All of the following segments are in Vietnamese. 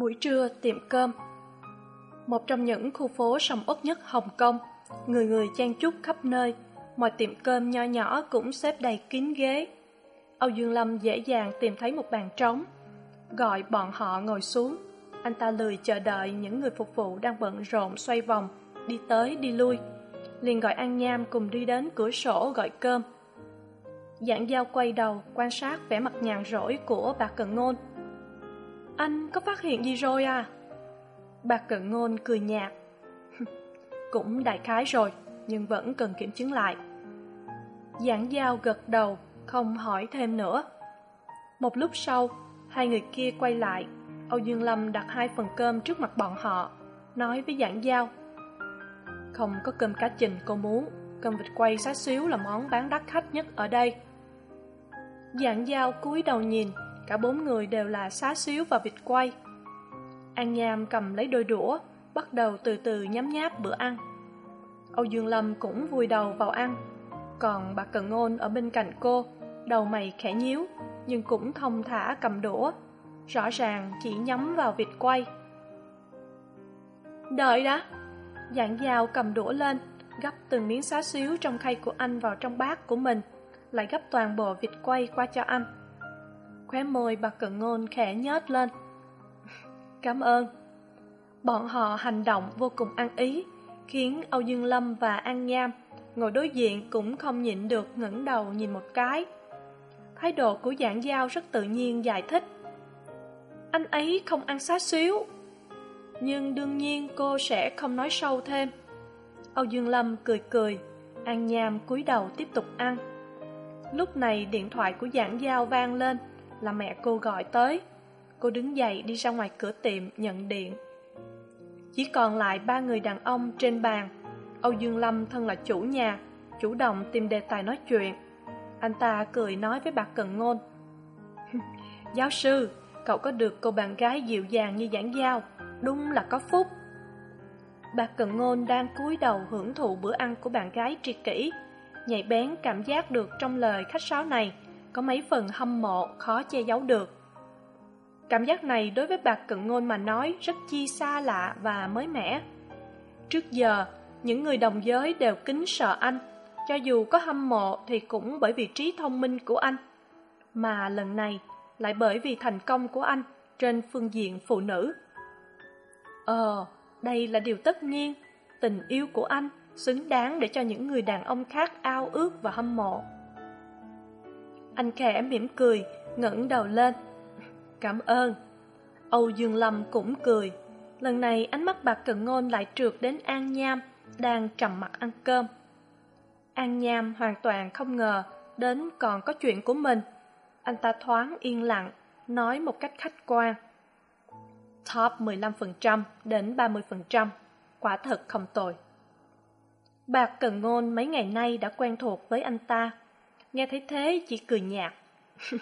Buổi trưa tiệm cơm. Một trong những khu phố sầm uất nhất Hồng Kông, Người người chen chúc khắp nơi. Mọi tiệm cơm nho nhỏ cũng xếp đầy kín ghế. Âu Dương Lâm dễ dàng tìm thấy một bàn trống. Gọi bọn họ ngồi xuống. Anh ta lười chờ đợi những người phục vụ đang bận rộn xoay vòng, Đi tới đi lui. Liền gọi An Nham cùng đi đến cửa sổ gọi cơm. Giảng giao quay đầu quan sát vẻ mặt nhàn rỗi của bà Cần Ngôn anh có phát hiện gì rồi à? Bà Cận Ngôn cười nhạt. Cũng đại khái rồi, nhưng vẫn cần kiểm chứng lại. Giảng giao gật đầu, không hỏi thêm nữa. Một lúc sau, hai người kia quay lại. Âu Dương Lâm đặt hai phần cơm trước mặt bọn họ, nói với giảng giao. Không có cơm cá trình cô muốn, cơm vịt quay xá xíu là món bán đắt khách nhất ở đây. Giảng giao cúi đầu nhìn, cả bốn người đều là xá xíu và vịt quay. An nham cầm lấy đôi đũa, bắt đầu từ từ nhấm nháp bữa ăn. Âu dương lâm cũng vùi đầu vào ăn. Còn bà cần ngôn ở bên cạnh cô, đầu mày khẽ nhíu, nhưng cũng thông thả cầm đũa. Rõ ràng chỉ nhắm vào vịt quay. Đợi đã. Dạng dao cầm đũa lên gấp từng miếng xá xíu trong khay của anh vào trong bát của mình, lại gấp toàn bộ vịt quay qua cho anh khóe môi bà cận ngôn khẽ nhếch lên. Cảm ơn. Bọn họ hành động vô cùng ăn ý, khiến âu dương lâm và an nham, ngồi đối diện cũng không nhịn được ngẩng đầu nhìn một cái. Thái độ của giảng giao rất tự nhiên giải thích. Anh ấy không ăn xá xíu. Nhưng đương nhiên cô sẽ không nói sâu thêm. Âu dương lâm cười cười, an nham cúi đầu tiếp tục ăn. Lúc này điện thoại của giảng giao vang lên là mẹ cô gọi tới. Cô đứng dậy đi ra ngoài cửa tiệm nhận điện. Chỉ còn lại ba người đàn ông trên bàn. Âu dương lâm thân là chủ nhà, chủ động tìm đề tài nói chuyện. Anh ta cười nói với bà cần ngôn. Giáo sư, cậu có được cô bạn gái dịu dàng như giảng giao. Đúng là có phúc. Bà cần ngôn đang cúi đầu hưởng thụ bữa ăn của bạn gái triệt kỷ, nhạy bén cảm giác được trong lời khách sáo này có mấy phần hâm mộ, khó che giấu được. Cảm giác này đối với bạc cận ngôn mà nói rất chi xa lạ và mới mẻ. Trước giờ, những người đồng giới đều kính sợ anh, cho dù có hâm mộ thì cũng bởi vì trí thông minh của anh. Mà lần này lại bởi vì thành công của anh trên phương diện phụ nữ. Ờ đây là điều tất nhiên. Tình yêu của anh xứng đáng để cho những người đàn ông khác ao ước và hâm mộ anh khẽ mỉm cười ngẩng đầu lên. Cảm ơn. Âu dương lâm cũng cười. Lần này ánh mắt bạc cận ngôn lại trượt đến an nham đang trầm mặt ăn cơm. An nham hoàn toàn không ngờ đến còn có chuyện của mình. Anh ta thoáng yên lặng nói một cách khách quan. Top 15% đến 30%, quả thật không tồi. Bạc Cần Ngôn mấy ngày nay đã quen thuộc với anh ta, nghe thấy thế chỉ cười nhạt.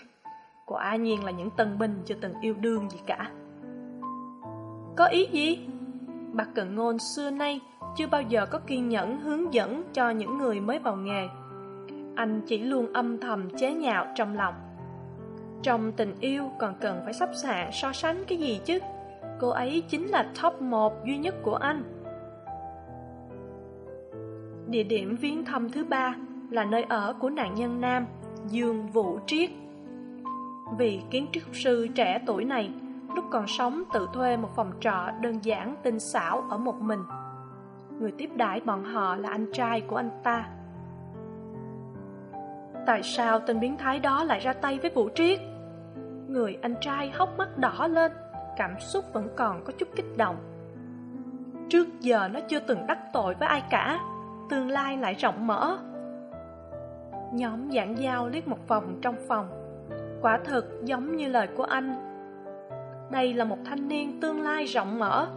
Quả nhiên là những tân binh chưa từng yêu đương gì cả. Có ý gì? Bạc cận ngôn xưa nay chưa bao giờ có kiên nhẫn hướng dẫn cho những người mới vào nghề. Anh chỉ luôn âm thầm chế nhạo trong lòng. Trong tình yêu còn cần phải sắp xạ so sánh cái gì chứ? Cô ấy chính là top một duy nhất của anh. Địa điểm viếng thăm thứ ba là nơi ở của nạn nhân nam, dương vũ triết. Vì kiến trúc sư trẻ tuổi này, lúc còn sống tự thuê một phòng trọ đơn giản, tinh xảo ở một mình. Người tiếp đãi bọn họ là anh trai của anh ta. Tại sao tên biến thái đó lại ra tay với vũ triết? Người anh trai hốc mắt đỏ lên, cảm xúc vẫn còn có chút kích động. Trước giờ nó chưa từng đắc tội với ai cả, tương lai lại rộng mở nhóm giảng giao liếc một vòng trong phòng. Quả thực giống như lời của anh. Đây là một thanh niên tương lai rộng mở,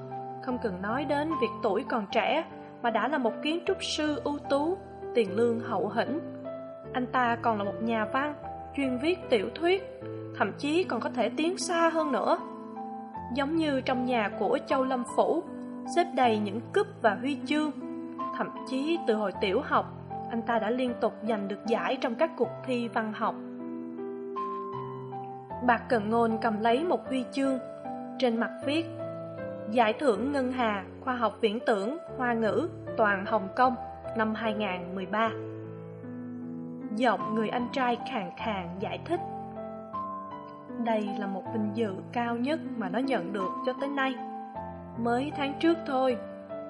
Không cần nói đến việc tuổi còn trẻ, Mà đã là một kiến trúc sư ưu tú, Tiền lương hậu hĩnh. Anh ta còn là một nhà văn, Chuyên viết tiểu thuyết, Thậm chí còn có thể tiến xa hơn nữa. Giống như trong nhà của Châu Lâm Phủ, Xếp đầy những cúp và huy chương, Thậm chí từ hồi tiểu học anh ta đã liên tục giành được giải trong các cuộc thi văn học. Bạc Cần Ngôn cầm lấy một huy chương. Trên mặt viết, Giải thưởng Ngân Hà Khoa học Viễn tưởng Hoa ngữ Toàn Hồng Kông năm 2013 Giọng người anh trai khàn khàn giải thích, Đây là một vinh dự cao nhất mà nó nhận được cho tới nay. Mới tháng trước thôi,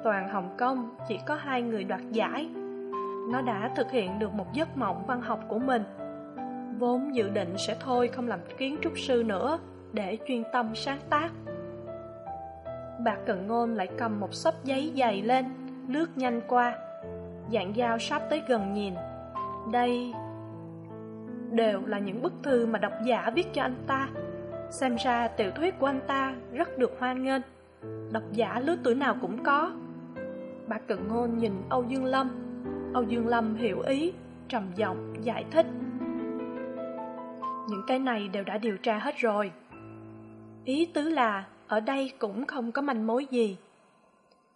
Toàn Hồng Kông chỉ có hai người đoạt giải. Nó đã thực hiện được một giấc mộng văn học của mình. Vốn dự định sẽ thôi không làm kiến trúc sư nữa Để chuyên tâm sáng tác. Bạc Cận Ngôn lại cầm một xấp giấy dày lên, Lướt nhanh qua, Dạng dao sắp tới gần nhìn. Đây Đều là những bức thư mà độc giả viết cho anh ta. Xem ra tiểu thuyết của anh ta rất được hoan nghênh. Độc giả lứa tuổi nào cũng có. Bà Cận Ngôn nhìn Âu Dương Lâm. Âu Dương Lâm hiểu ý, Trầm giọng giải thích. Những cái này đều đã điều tra hết rồi. Ý tứ là, ở đây cũng không có manh mối gì.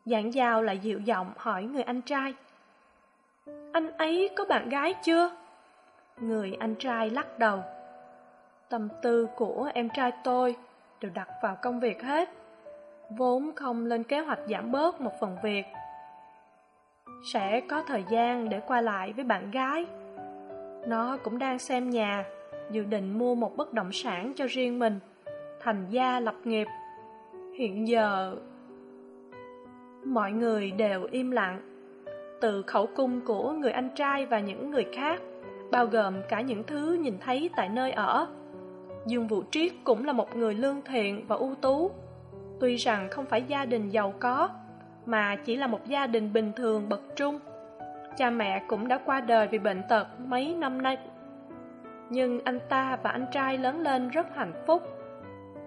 Giảng giao lại dịu giọng hỏi người anh trai. Anh ấy có bạn gái chưa? Người anh trai lắc đầu. Tâm tư của em trai tôi đều đặt vào công việc hết. Vốn không lên kế hoạch giảm bớt một phần việc sẽ có thời gian để qua lại với bạn gái. Nó cũng đang xem nhà, dự định mua một bất động sản cho riêng mình, thành gia lập nghiệp. Hiện giờ, mọi người đều im lặng, từ khẩu cung của người anh trai và những người khác, bao gồm cả những thứ nhìn thấy tại nơi ở. Dương vũ triết cũng là một người lương thiện và ưu tú. Tuy rằng không phải gia đình giàu có mà chỉ là một gia đình bình thường bậc trung. Cha mẹ cũng đã qua đời vì bệnh tật mấy năm nay. Nhưng anh ta và anh trai lớn lên rất hạnh phúc.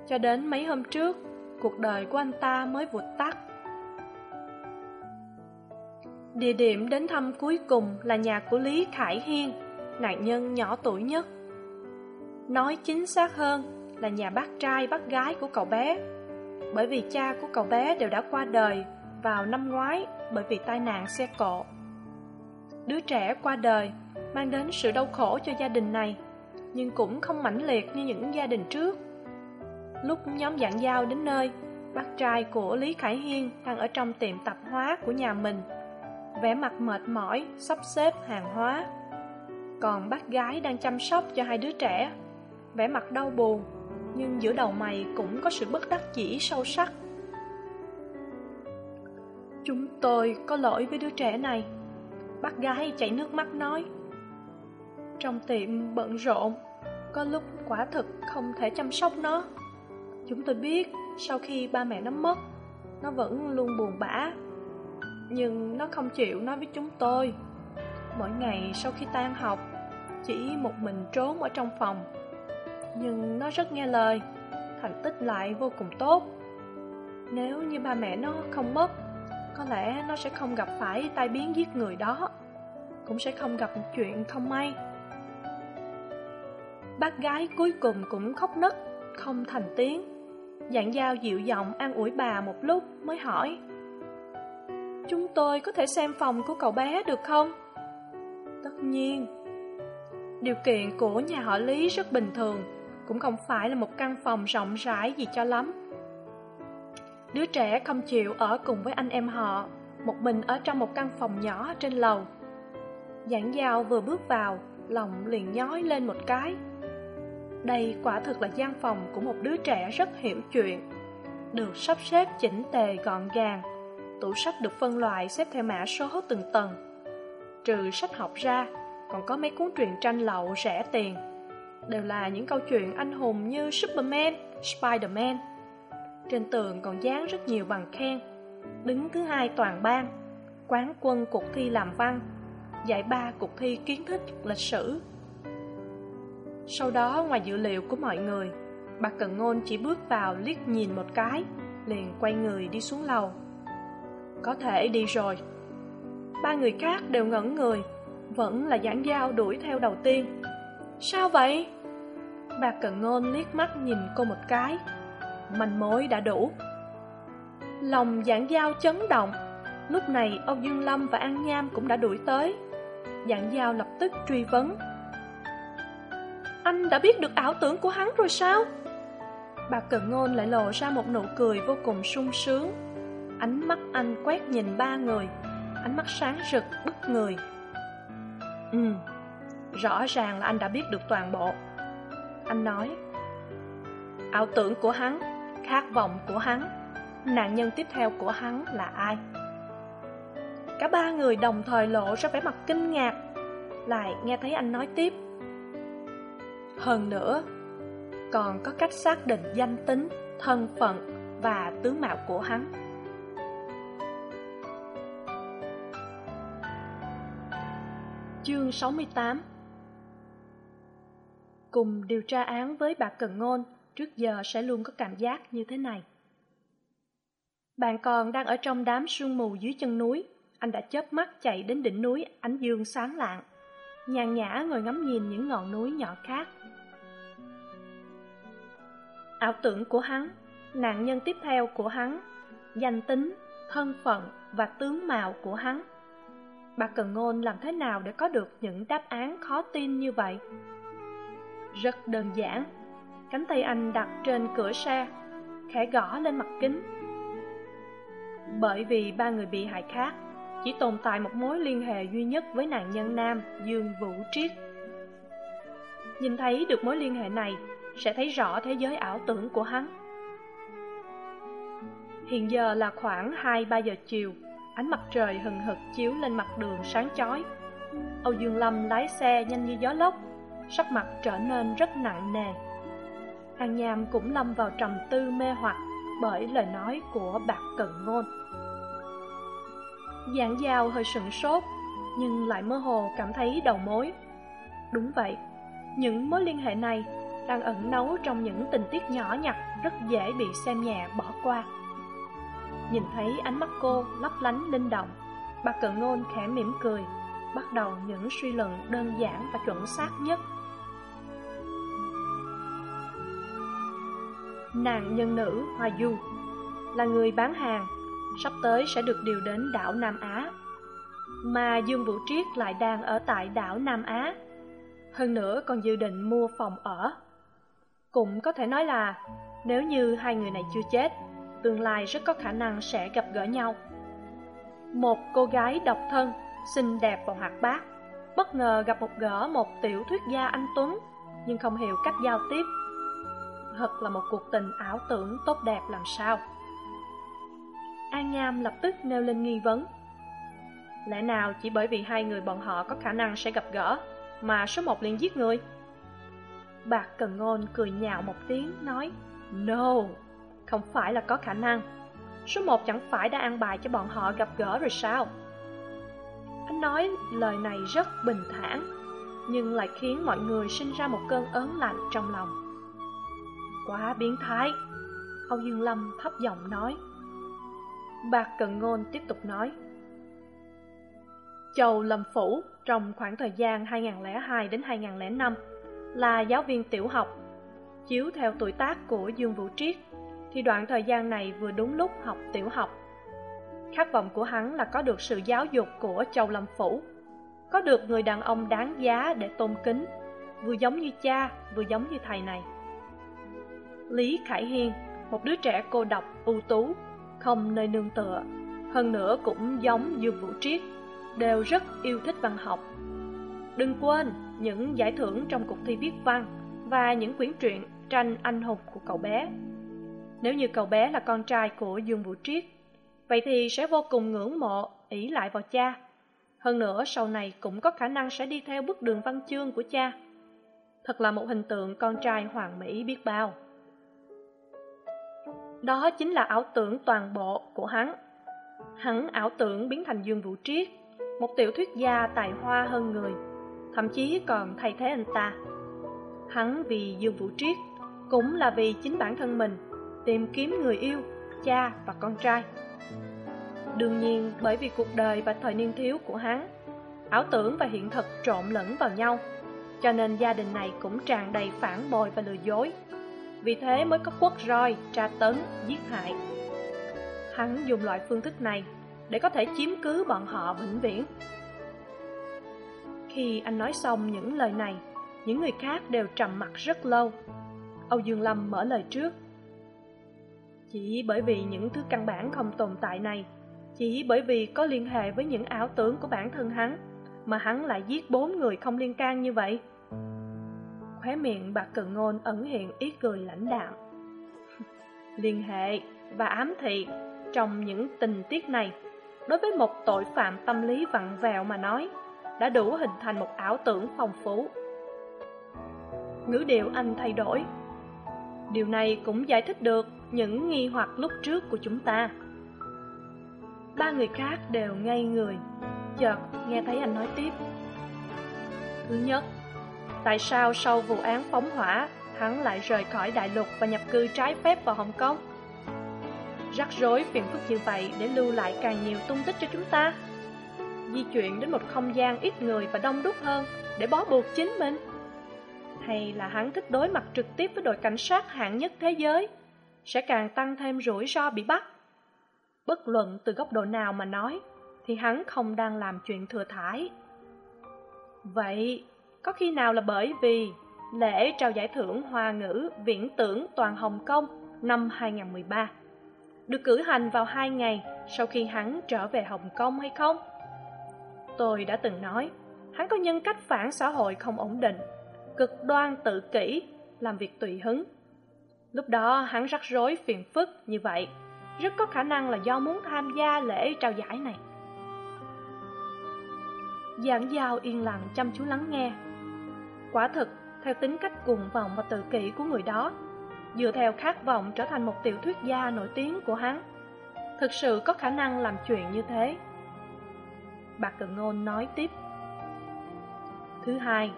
Cho đến mấy hôm trước, cuộc đời của anh ta mới vụt tắt. Địa điểm đến thăm cuối cùng là nhà của lý khải hiên, nạn nhân nhỏ tuổi nhất. Nói chính xác hơn là nhà bác trai bác gái của cậu bé. Bởi vì cha của cậu bé đều đã qua đời vào năm ngoái bởi vì tai nạn xe cộ. Đứa trẻ qua đời mang đến sự đau khổ cho gia đình này, nhưng cũng không mãnh liệt như những gia đình trước. Lúc nhóm dạng giao đến nơi, bác trai của lý khải hiên đang ở trong tiệm tạp hóa của nhà mình. Vẻ mặt mệt mỏi, sắp xếp hàng hóa. Còn bác gái đang chăm sóc cho hai đứa trẻ. Vẻ mặt đau buồn, nhưng giữa đầu mày cũng có sự bất đắc chỉ sâu sắc chúng tôi có lỗi với đứa trẻ này. Bác gái chảy nước mắt nói. Trong tiệm bận rộn, có lúc quả thực không thể chăm sóc nó. Chúng tôi biết sau khi ba mẹ nó mất, nó vẫn luôn buồn bã. Nhưng nó không chịu nói với chúng tôi. Mỗi ngày sau khi tan học, chỉ một mình trốn ở trong phòng. Nhưng nó rất nghe lời, thành tích lại vô cùng tốt. Nếu như ba mẹ nó không mất có lẽ nó sẽ không gặp phải tai biến giết người đó. Cũng sẽ không gặp chuyện không may. Bác gái cuối cùng cũng khóc nấc, không thành tiếng. Dạng dao dịu giọng an ủi bà một lúc mới hỏi, chúng tôi có thể xem phòng của cậu bé được không? Tất nhiên. Điều kiện của nhà họ lý rất bình thường, cũng không phải là một căn phòng rộng rãi gì cho lắm đứa trẻ không chịu ở cùng với anh em họ một mình ở trong một căn phòng nhỏ trên lầu. Giảng giao vừa bước vào lòng liền nhói lên một cái. Đây quả thực là gian phòng của một đứa trẻ rất hiểu chuyện Được sắp xếp chỉnh tề gọn gàng Tủ sách được phân loại xếp theo mã số từng tầng. Trừ sách học ra Còn có mấy cuốn truyện tranh lậu rẻ tiền Đều là những câu chuyện anh hùng như Superman, Spiderman trên tường còn dán rất nhiều bằng khen. Đứng thứ hai toàn ban Quán quân cuộc thi làm văn, Giải ba cuộc thi kiến thức lịch sử. Sau đó, ngoài dự liệu của mọi người, bà cận ngôn chỉ bước vào liếc nhìn một cái, liền quay người đi xuống lầu. Có thể đi rồi. Ba người khác đều ngẩn người, vẫn là giảng giao đuổi theo đầu tiên. Sao vậy? Bà cận ngôn liếc mắt nhìn cô một cái manh mối đã đủ. Lòng dạng giao chấn động. Lúc này, âu dương lâm và an nham cũng đã đuổi tới. Dạng giao lập tức truy vấn. Anh đã biết được ảo tưởng của hắn rồi sao? Bà cận ngôn lại lộ ra một nụ cười vô cùng sung sướng. Ánh mắt anh quét nhìn ba người, ánh mắt sáng rực, bức người. Ừ rõ ràng là anh đã biết được toàn bộ. Anh nói. Ảo tưởng của hắn khát vọng của hắn. Nạn nhân tiếp theo của hắn là ai? Cả ba người đồng thời lộ ra vẻ mặt kinh ngạc. Lại nghe thấy anh nói tiếp. Hơn nữa, còn có cách xác định danh tính, thân phận và tướng mạo của hắn. Chương sáu mươi tám. Cùng điều tra án với bà cần ngôn trước giờ sẽ luôn có cảm giác như thế này. Bạn còn đang ở trong đám sương mù dưới chân núi. Anh đã chớp mắt chạy đến đỉnh núi, ánh dương sáng lạng. Nhàn nhã ngồi ngắm nhìn những ngọn núi nhỏ khác. Ảo tưởng của hắn, nạn nhân tiếp theo của hắn, danh tính, thân phận và tướng mạo của hắn. Bà cần ngôn làm thế nào để có được những đáp án khó tin như vậy? Rất đơn giản cánh tay anh đặt trên cửa xe, khẽ gõ lên mặt kính. Bởi vì ba người bị hại khác, chỉ tồn tại một mối liên hệ duy nhất với nạn nhân nam, dương vũ triết. Nhìn thấy được mối liên hệ này, sẽ thấy rõ thế giới ảo tưởng của hắn. Hiện giờ là khoảng hai, ba giờ chiều, ánh mặt trời hừng hực chiếu lên mặt đường sáng chói. Âu dương lâm lái xe nhanh như gió lốc, sắc mặt trở nên rất nặng nề. Hàng nham cũng lâm vào trầm tư mê hoặc bởi lời nói của bạc cận ngôn. Giảng Giao hơi sửng sốt, nhưng lại mơ hồ cảm thấy đầu mối. Đúng vậy, những mối liên hệ này đang ẩn nấu trong những tình tiết nhỏ nhặt rất dễ bị xem nhẹ bỏ qua. Nhìn thấy ánh mắt cô lấp lánh linh động, Bạc cận ngôn khẽ mỉm cười, bắt đầu những suy luận đơn giản và chuẩn xác nhất. Nàng nhân nữ hoa du là người bán hàng, sắp tới sẽ được điều đến đảo nam á. Mà dương vũ triết lại đang ở tại đảo nam á. Hơn nữa còn dự định mua phòng ở. Cũng có thể nói là, nếu như hai người này chưa chết, tương lai rất có khả năng sẽ gặp gỡ nhau. Một cô gái độc thân, xinh đẹp và hoạt bát, bất ngờ gặp một gỡ một tiểu thuyết gia anh tuấn, nhưng không hiểu cách giao tiếp thật là một cuộc tình ảo tưởng tốt đẹp làm sao. An nham lập tức nêu lên nghi vấn. Lẽ nào chỉ bởi vì hai người bọn họ có khả năng sẽ gặp gỡ mà số một liền giết người? Bạc cần ngôn cười nhạo một tiếng, nói, no, không phải là có khả năng. Số một chẳng phải đã an bài cho bọn họ gặp gỡ rồi sao? Anh nói lời này rất bình thản, nhưng lại khiến mọi người sinh ra một cơn ớn lạnh trong lòng quá biến thái. Âu dương lâm thấp giọng nói. Bạc cận ngôn tiếp tục nói. Châu lâm phủ trong khoảng thời gian 2002 đến 2005 là giáo viên tiểu học. Chiếu theo tuổi tác của dương vũ triết, thì đoạn thời gian này vừa đúng lúc học tiểu học. Khát vọng của hắn là có được sự giáo dục của châu lâm phủ, có được người đàn ông đáng giá để tôn kính, vừa giống như cha, vừa giống như thầy này lý khải hiên, một đứa trẻ cô độc, ưu tú, không nơi nương tựa, hơn nữa cũng giống dương vũ triết, đều rất yêu thích văn học. Đừng quên những giải thưởng trong cuộc thi viết văn và những quyển truyện tranh anh hùng của cậu bé. Nếu như cậu bé là con trai của dương vũ triết, vậy thì sẽ vô cùng ngưỡng mộ, ỷ lại vào cha. Hơn nữa, sau này cũng có khả năng sẽ đi theo bước đường văn chương của cha. Thật là một hình tượng con trai hoàn mỹ biết bao đó chính là ảo tưởng toàn bộ của hắn hắn ảo tưởng biến thành dương vũ triết một tiểu thuyết gia tài hoa hơn người thậm chí còn thay thế anh ta Hắn vì Dương Vũ Triết, cũng là vì chính bản thân mình, tìm kiếm người yêu, cha và con trai. Đương nhiên bởi vì cuộc đời và thời niên thiếu của hắn, ảo tưởng và hiện thực trộn lẫn vào nhau, cho nên gia đình này cũng tràn đầy phản bội và lừa dối. Vì thế mới có quất roi, tra tấn, giết hại. Hắn dùng loại phương thức này để có thể chiếm cứ bọn họ vĩnh viễn. Khi anh nói xong những lời này, những người khác đều trầm mặt rất lâu. Âu Dương Lâm mở lời trước. Chỉ bởi vì những thứ căn bản không tồn tại này, chỉ bởi vì có liên hệ với những ảo tưởng của bản thân hắn, mà hắn lại giết bốn người không liên can như vậy. Khóe miệng bạc cận ngôn ẩn hiện ý cười lãnh đạm. liên hệ và ám thị trong những tình tiết này, đối với một tội phạm tâm lý vặn vẹo mà nói, đã đủ hình thành một ảo tưởng phong phú. Ngữ điệu anh thay đổi. Điều này cũng giải thích được những nghi hoặc lúc trước của chúng ta. Ba người khác đều ngây người, chợt nghe thấy anh nói tiếp. Thứ nhất, tại sao sau vụ án phóng hỏa, hắn lại rời khỏi đại lục và nhập cư trái phép vào Hồng Kông? Rắc rối phiền phức như vậy để lưu lại càng nhiều tung tích cho chúng ta di chuyển đến một không gian ít người và đông đúc hơn để bó buộc chính mình? Hay là hắn thích đối mặt trực tiếp với đội cảnh sát hạng nhất thế giới, sẽ càng tăng thêm rủi ro bị bắt? Bất luận từ góc độ nào mà nói, thì hắn không đang làm chuyện thừa thải. Vậy, có khi nào là bởi vì lễ trao giải thưởng Hoa ngữ Viễn tưởng Toàn Hồng Kông năm 2013 được cử hành vào hai ngày sau khi hắn trở về Hồng Kông hay không? Tôi đã từng nói, hắn có nhân cách phản xã hội không ổn định, cực đoan tự kỷ, làm việc tùy hứng. Lúc đó hắn rắc rối phiền phức như vậy, rất có khả năng là do muốn tham gia lễ trao giải này. Giảng giao yên lặng chăm chú lắng nghe. Quả thực, theo tính cách cuồng vọng và tự kỷ của người đó, dựa theo khát vọng trở thành một tiểu thuyết gia nổi tiếng của hắn, thực sự có khả năng làm chuyện như thế. Bạc Cận Ngôn nói tiếp. Thứ hai,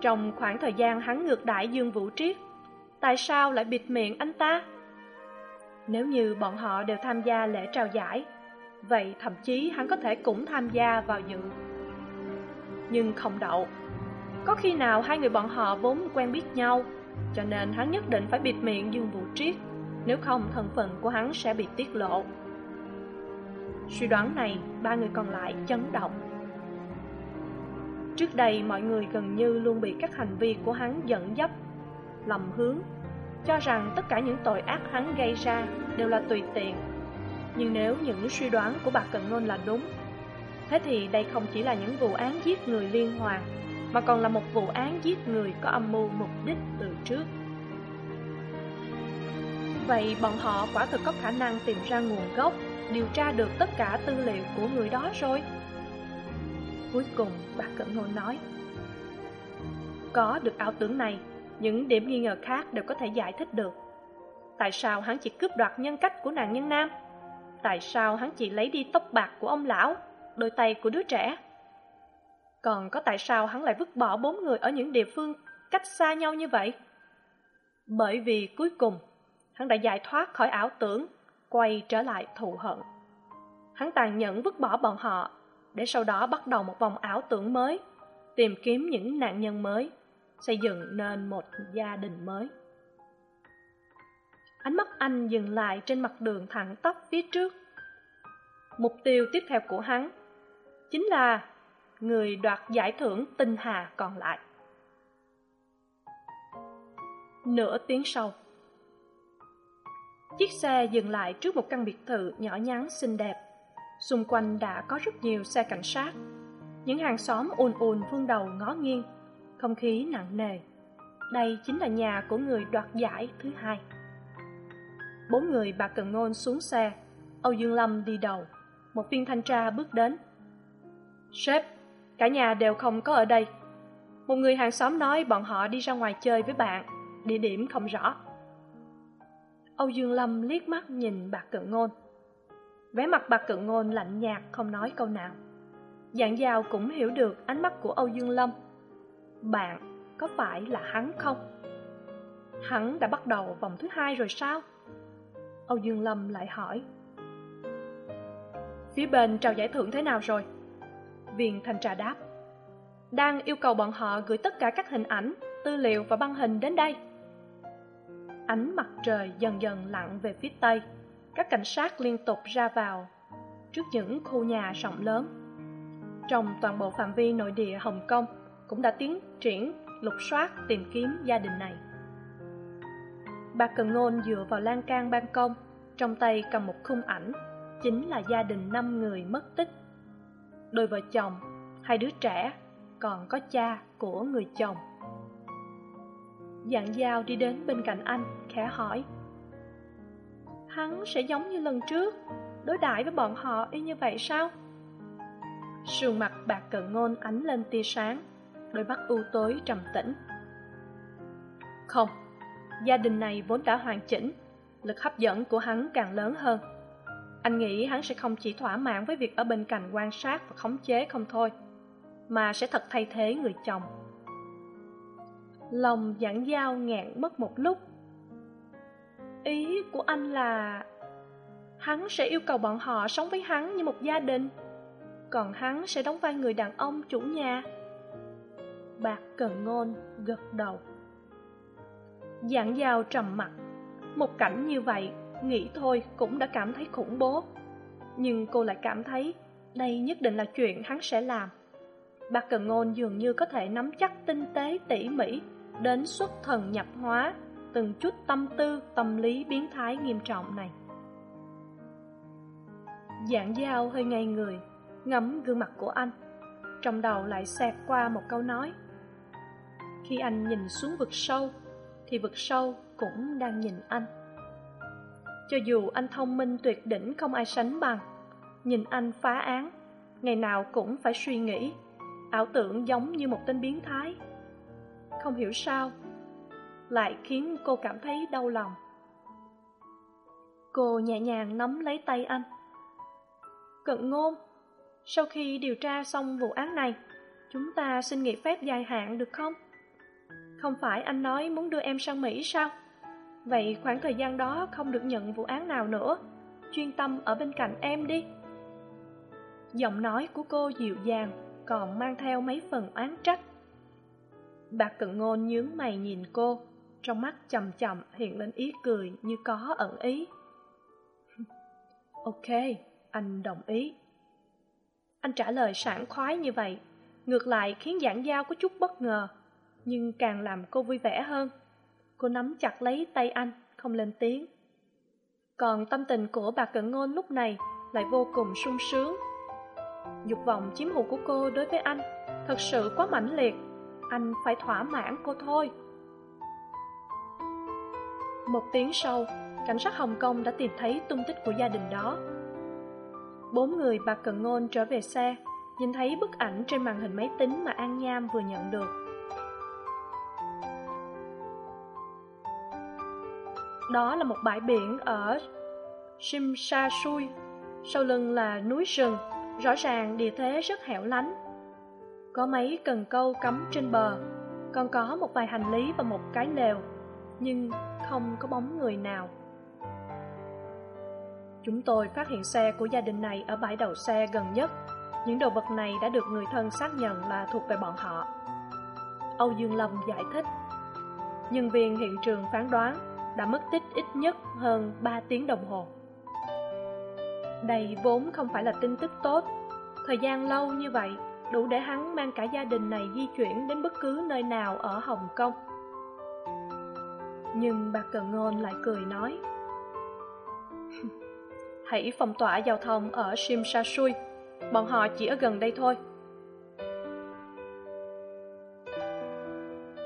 trong khoảng thời gian hắn ngược đãi Dương Vũ Triết, tại sao lại bịt miệng anh ta? Nếu như bọn họ đều tham gia lễ trao giải, vậy thậm chí hắn có thể cũng tham gia vào dự. Nhưng không đậu. Có khi nào hai người bọn họ vốn quen biết nhau, cho nên hắn nhất định phải bịt miệng Dương Vũ Triết, nếu không thân phận của hắn sẽ bị tiết lộ. Suy đoán này, ba người còn lại chấn động. Trước đây mọi người gần như luôn bị các hành vi của hắn dẫn dắt, lầm hướng, cho rằng tất cả những tội ác hắn gây ra đều là tùy tiện. Nhưng nếu những suy đoán của bà Cận Ngôn là đúng, thế thì đây không chỉ là những vụ án giết người liên hoàn, mà còn là một vụ án giết người có âm mưu mục đích từ trước. Vậy bọn họ quả thực có khả năng tìm ra nguồn gốc, điều tra được tất cả tư liệu của người đó rồi. Cuối cùng, bà Cận Ngôn nói, Có được ảo tưởng này, Những điểm nghi ngờ khác đều có thể giải thích được. Tại sao hắn chỉ cướp đoạt nhân cách của nạn nhân nam? Tại sao hắn chỉ lấy đi tóc bạc của ông lão, Đôi tay của đứa trẻ? Còn có tại sao hắn lại vứt bỏ bốn người ở những địa phương cách xa nhau như vậy Bởi vì cuối cùng Hắn đã giải thoát khỏi ảo tưởng quay trở lại thù hận. Hắn tàn nhẫn vứt bỏ bọn họ, để sau đó bắt đầu một vòng ảo tưởng mới, tìm kiếm những nạn nhân mới, xây dựng nên một gia đình mới. Ánh mắt anh dừng lại trên mặt đường thẳng tắp phía trước. Mục tiêu tiếp theo của hắn chính là người đoạt giải thưởng tinh hà còn lại. Nửa tiếng sau Chiếc xe dừng lại trước một căn biệt thự nhỏ nhắn xinh đẹp. Xung quanh đã có rất nhiều xe cảnh sát. Những hàng xóm ùn ùn vương đầu ngó nghiêng, không khí nặng nề. Đây chính là nhà của người đoạt giải thứ hai. Bốn người bà Cần Ngôn xuống xe, Âu Dương Lâm đi đầu. Một viên thanh tra bước đến. Sếp, cả nhà đều không có ở đây. Một người hàng xóm nói bọn họ đi ra ngoài chơi với bạn, địa điểm không rõ. Âu Dương Lâm liếc mắt nhìn bạc cận ngôn. Vẻ mặt bạc cận ngôn lạnh nhạt không nói câu nào. Dạng giao cũng hiểu được ánh mắt của Âu Dương Lâm. Bạn có phải là hắn không hắn đã bắt đầu vòng thứ hai rồi sao âu dương lâm lại hỏi phía bên trao giải thưởng thế nào rồi viên thanh trà đáp. Đang yêu cầu bọn họ gửi tất cả các hình ảnh, tư liệu và băng hình đến đây. Ánh mặt trời dần dần lặn về phía tây. Các cảnh sát liên tục ra vào trước những khu nhà rộng lớn. Trong toàn bộ phạm vi nội địa hồng kông cũng đã tiến triển lục soát tìm kiếm gia đình này. Bà cần ngôn dựa vào lan can ban công, trong tay cầm một khung ảnh, chính là gia đình năm người mất tích đôi vợ chồng, hai đứa trẻ còn có cha của người chồng. Dạng dao đi đến bên cạnh anh, khẽ hỏi, hắn sẽ giống như lần trước, đối đãi với bọn họ y như vậy sao? Sườn mặt bạc cận ngôn ánh lên tia sáng, đôi mắt u tối trầm tĩnh. Không, gia đình này vốn đã hoàn chỉnh, lực hấp dẫn của hắn càng lớn hơn anh nghĩ hắn sẽ không chỉ thỏa mãn với việc ở bên cạnh quan sát và khống chế không thôi, mà sẽ thật thay thế người chồng. Lòng giảng giao ngạn mất một lúc. Ý của anh là hắn sẽ yêu cầu bọn họ sống với hắn như một gia đình, còn hắn sẽ đóng vai người đàn ông chủ nhà. Bạc cần ngôn gật đầu. Giảng giao trầm mặc, một cảnh như vậy nghĩ thôi cũng đã cảm thấy khủng bố. Nhưng cô lại cảm thấy đây nhất định là chuyện hắn sẽ làm. Bà cần ngôn dường như có thể nắm chắc tinh tế, tỉ mỉ đến xuất thần nhập hóa, từng chút tâm tư, tâm lý biến thái nghiêm trọng này. Giảng dao hơi ngây người, ngắm gương mặt của anh, trong đầu lại xẹt qua một câu nói. Khi anh nhìn xuống vực sâu, thì vực sâu cũng đang nhìn anh cho dù anh thông minh tuyệt đỉnh không ai sánh bằng, nhìn anh phá án, ngày nào cũng phải suy nghĩ, ảo tưởng giống như một tên biến thái. Không hiểu sao, lại khiến cô cảm thấy đau lòng. Cô nhẹ nhàng nắm lấy tay anh. Cận ngôn, sau khi điều tra xong vụ án này, chúng ta xin nghỉ phép dài hạn được không? Không phải anh nói muốn đưa em sang mỹ sao? Vậy khoảng thời gian đó không được nhận vụ án nào nữa. Chuyên tâm ở bên cạnh em đi. Giọng nói của cô dịu dàng, còn mang theo mấy phần oán trách. Bà cận ngôn nhướng mày nhìn cô, trong mắt chầm chậm hiện lên ý cười như có ẩn ý. Ok, anh đồng ý. Anh trả lời sảng khoái như vậy, ngược lại khiến giảng giao có chút bất ngờ, nhưng càng làm cô vui vẻ hơn cô nắm chặt lấy tay anh, không lên tiếng. Còn tâm tình của bà cận ngôn lúc này lại vô cùng sung sướng. Dục vọng chiếm hữu của cô đối với anh thật sự quá mãnh liệt. Anh phải thỏa mãn cô thôi. Một tiếng sau, cảnh sát hồng kông đã tìm thấy tung tích của gia đình đó. Bốn người bà cận ngôn trở về xe, nhìn thấy bức ảnh trên màn hình máy tính mà an nham vừa nhận được. Đó là một bãi biển ở Shimsasui sau lưng là núi rừng, rõ ràng địa thế rất hẻo lánh. Có mấy cần câu cắm trên bờ, còn có một vài hành lý và một cái lều, nhưng không có bóng người nào. Chúng tôi phát hiện xe của gia đình này ở bãi đậu xe gần nhất. Những đồ vật này đã được người thân xác nhận là thuộc về bọn họ. Âu dương lâm giải thích. Nhân viên hiện trường phán đoán đã mất tích ít nhất hơn ba tiếng đồng hồ. Đây vốn không phải là tin tức tốt. Thời gian lâu như vậy, đủ để hắn mang cả gia đình này di chuyển đến bất cứ nơi nào ở hồng kông. Nhưng bà cờ ngôn lại cười nói, hãy phong tỏa giao thông ở Shimsasui bọn họ chỉ ở gần đây thôi.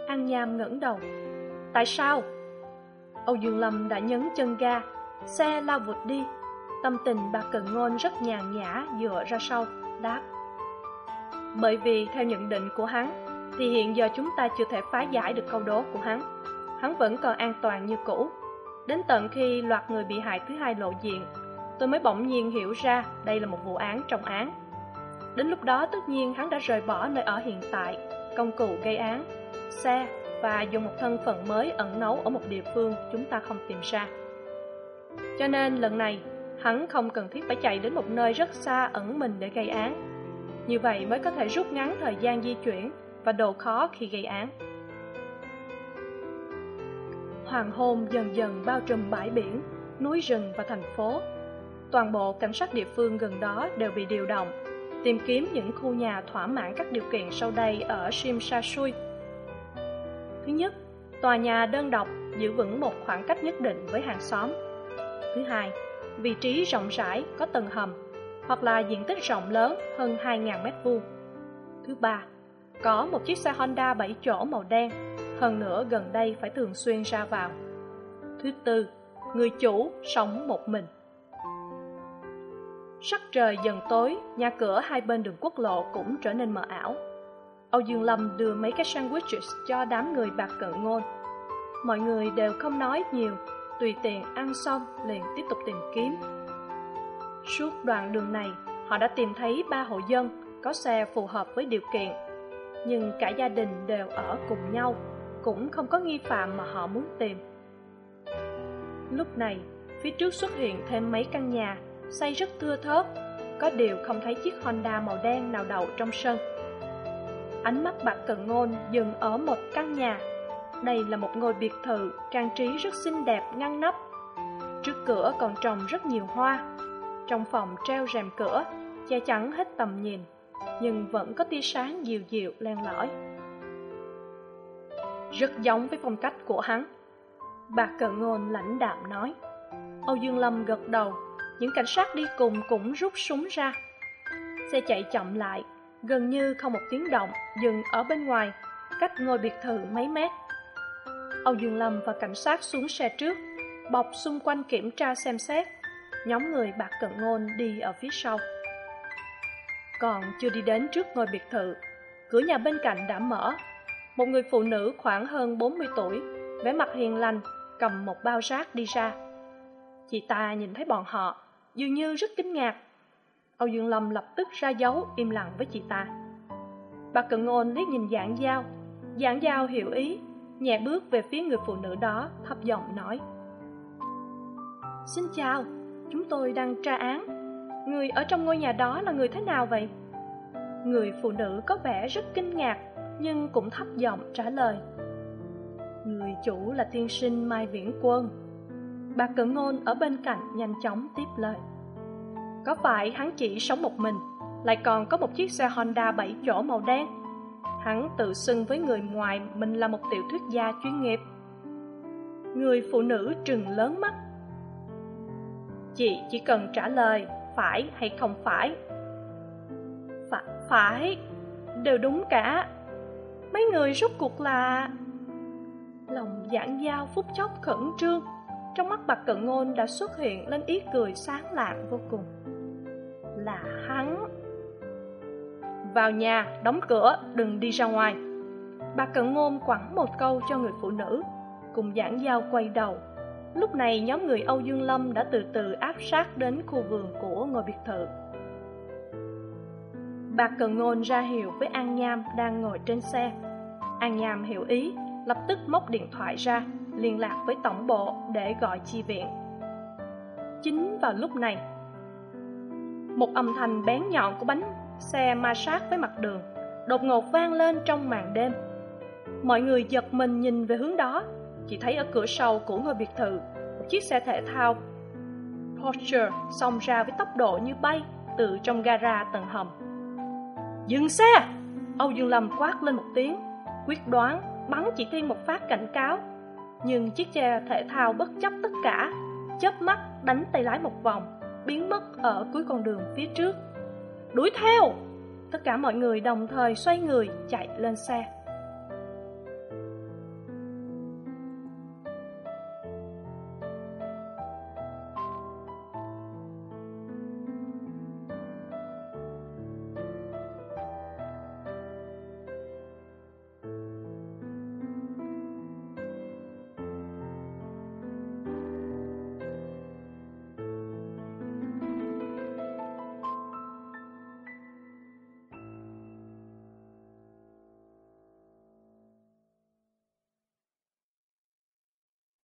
An nham ngẩng đầu, tại sao? Âu dương lâm đã nhấn chân ga, xe lao vụt đi. Tâm tình bà cần ngôn rất nhàn nhã dựa ra sau, đáp. Bởi vì theo nhận định của hắn, thì hiện giờ chúng ta chưa thể phá giải được câu đố của hắn. Hắn vẫn còn an toàn như cũ. Đến tận khi loạt người bị hại thứ hai lộ diện, tôi mới bỗng nhiên hiểu ra đây là một vụ án trọng án. Đến lúc đó, tất nhiên hắn đã rời bỏ nơi ở hiện tại, công cụ gây án, xe và dùng một thân phận mới ẩn náu ở một địa phương chúng ta không tìm ra. Cho nên lần này, hắn không cần thiết phải chạy đến một nơi rất xa ẩn mình để gây án. Như vậy mới có thể rút ngắn thời gian di chuyển và độ khó khi gây án. Hoàng hôn dần dần bao trùm bãi biển, núi rừng và thành phố. Toàn bộ cảnh sát địa phương gần đó đều bị điều động, tìm kiếm những khu nhà thỏa mãn các điều kiện sau đây ở Shimsasui. Thứ nhất, tòa nhà đơn độc giữ vững một khoảng cách nhất định với hàng xóm. Thứ hai, vị trí rộng rãi có tầng hầm hoặc là diện tích rộng lớn hơn 2.000 mét vuông. Thứ ba, có một chiếc xe Honda 7 chỗ màu đen, hơn nữa gần đây phải thường xuyên ra vào. Thứ tư, người chủ sống một mình. Sắc trời dần tối, nhà cửa hai bên đường quốc lộ cũng trở nên mờ ảo. Âu Dương Lâm đưa mấy cái sandwiches cho đám người bạc cận ngôn. Mọi người đều không nói nhiều, tùy tiện ăn xong liền tiếp tục tìm kiếm. Suốt đoạn đường này, họ đã tìm thấy ba hộ dân có xe phù hợp với điều kiện. Nhưng cả gia đình đều ở cùng nhau, cũng không có nghi phạm mà họ muốn tìm. Lúc này, phía trước xuất hiện thêm mấy căn nhà xây rất thưa thớt có điều không thấy chiếc honda màu đen nào đậu trong sân ánh mắt bạc cận ngôn dừng ở một căn nhà. Đây là một ngôi biệt thự trang trí rất xinh đẹp, ngăn nắp. Trước cửa còn trồng rất nhiều hoa. Trong phòng treo rèm cửa, che chắn hết tầm nhìn, nhưng vẫn có tia sáng dịu dịu, len lỏi. Rất giống với phong cách của hắn bạc cận ngôn lãnh đạm nói. Âu dương lâm gật đầu, những cảnh sát đi cùng cũng rút súng ra. Xe chạy chậm lại gần như không một tiếng động, dừng ở bên ngoài, cách ngôi biệt thự mấy mét. Âu dương lâm và cảnh sát xuống xe trước, bọc xung quanh kiểm tra xem xét. Nhóm người bạc cận ngôn đi ở phía sau. Còn chưa đi đến trước ngôi biệt thự, cửa nhà bên cạnh đã mở. Một người phụ nữ khoảng hơn bốn mươi tuổi, vẻ mặt hiền lành, cầm một bao rác đi ra. Chị ta nhìn thấy bọn họ, dường như rất kinh ngạc âu dương lâm lập tức ra dấu im lặng với chị ta. Bà cận ngôn liếc nhìn giảng giao. Giảng giao hiểu ý, nhẹ bước về phía người phụ nữ đó, thấp giọng nói. Xin chào, chúng tôi đang tra án. Người ở trong ngôi nhà đó là người thế nào vậy? Người phụ nữ có vẻ rất kinh ngạc, nhưng cũng thấp giọng trả lời. Người chủ là tiên sinh mai viễn quân. Bà cận ngôn ở bên cạnh nhanh chóng tiếp lời có phải hắn chỉ sống một mình, lại còn có một chiếc xe honda bảy chỗ màu đen? Hắn tự xưng với người ngoài mình là một tiểu thuyết gia chuyên nghiệp. Người phụ nữ trừng lớn mắt. Chị chỉ cần trả lời, phải hay không phải? Phải phải, đều đúng cả. Mấy người rốt cuộc là lòng giảng giao phút chốc khẩn trương, trong mắt bạc cận ngôn đã xuất hiện lên ý cười sáng lạng vô cùng là hắn. Vào nhà, đóng cửa, đừng đi ra ngoài. Bà cận ngôn quẳng một câu cho người phụ nữ, cùng giảng giao quay đầu. Lúc này nhóm người âu dương lâm đã từ từ áp sát đến khu vườn của ngôi biệt thự. Bà cận ngôn ra hiệu với an nham đang ngồi trên xe. An nham hiểu ý, lập tức móc điện thoại ra, liên lạc với tổng bộ để gọi chi viện. Chính vào lúc này một âm thanh bén nhọn của bánh xe ma sát với mặt đường, đột ngột vang lên trong màn đêm. Mọi người giật mình nhìn về hướng đó, chỉ thấy ở cửa sau của ngôi biệt thự, một chiếc xe thể thao Porsche xông ra với tốc độ như bay từ trong gara tầng hầm. Dừng xe! Âu dương lâm quát lên một tiếng, quyết đoán bắn chỉ thiên một phát cảnh cáo. Nhưng chiếc xe thể thao bất chấp tất cả, chớp mắt đánh tay lái một vòng biến mất ở cuối con đường phía trước. Đuổi theo! Tất cả mọi người đồng thời xoay người chạy lên xe.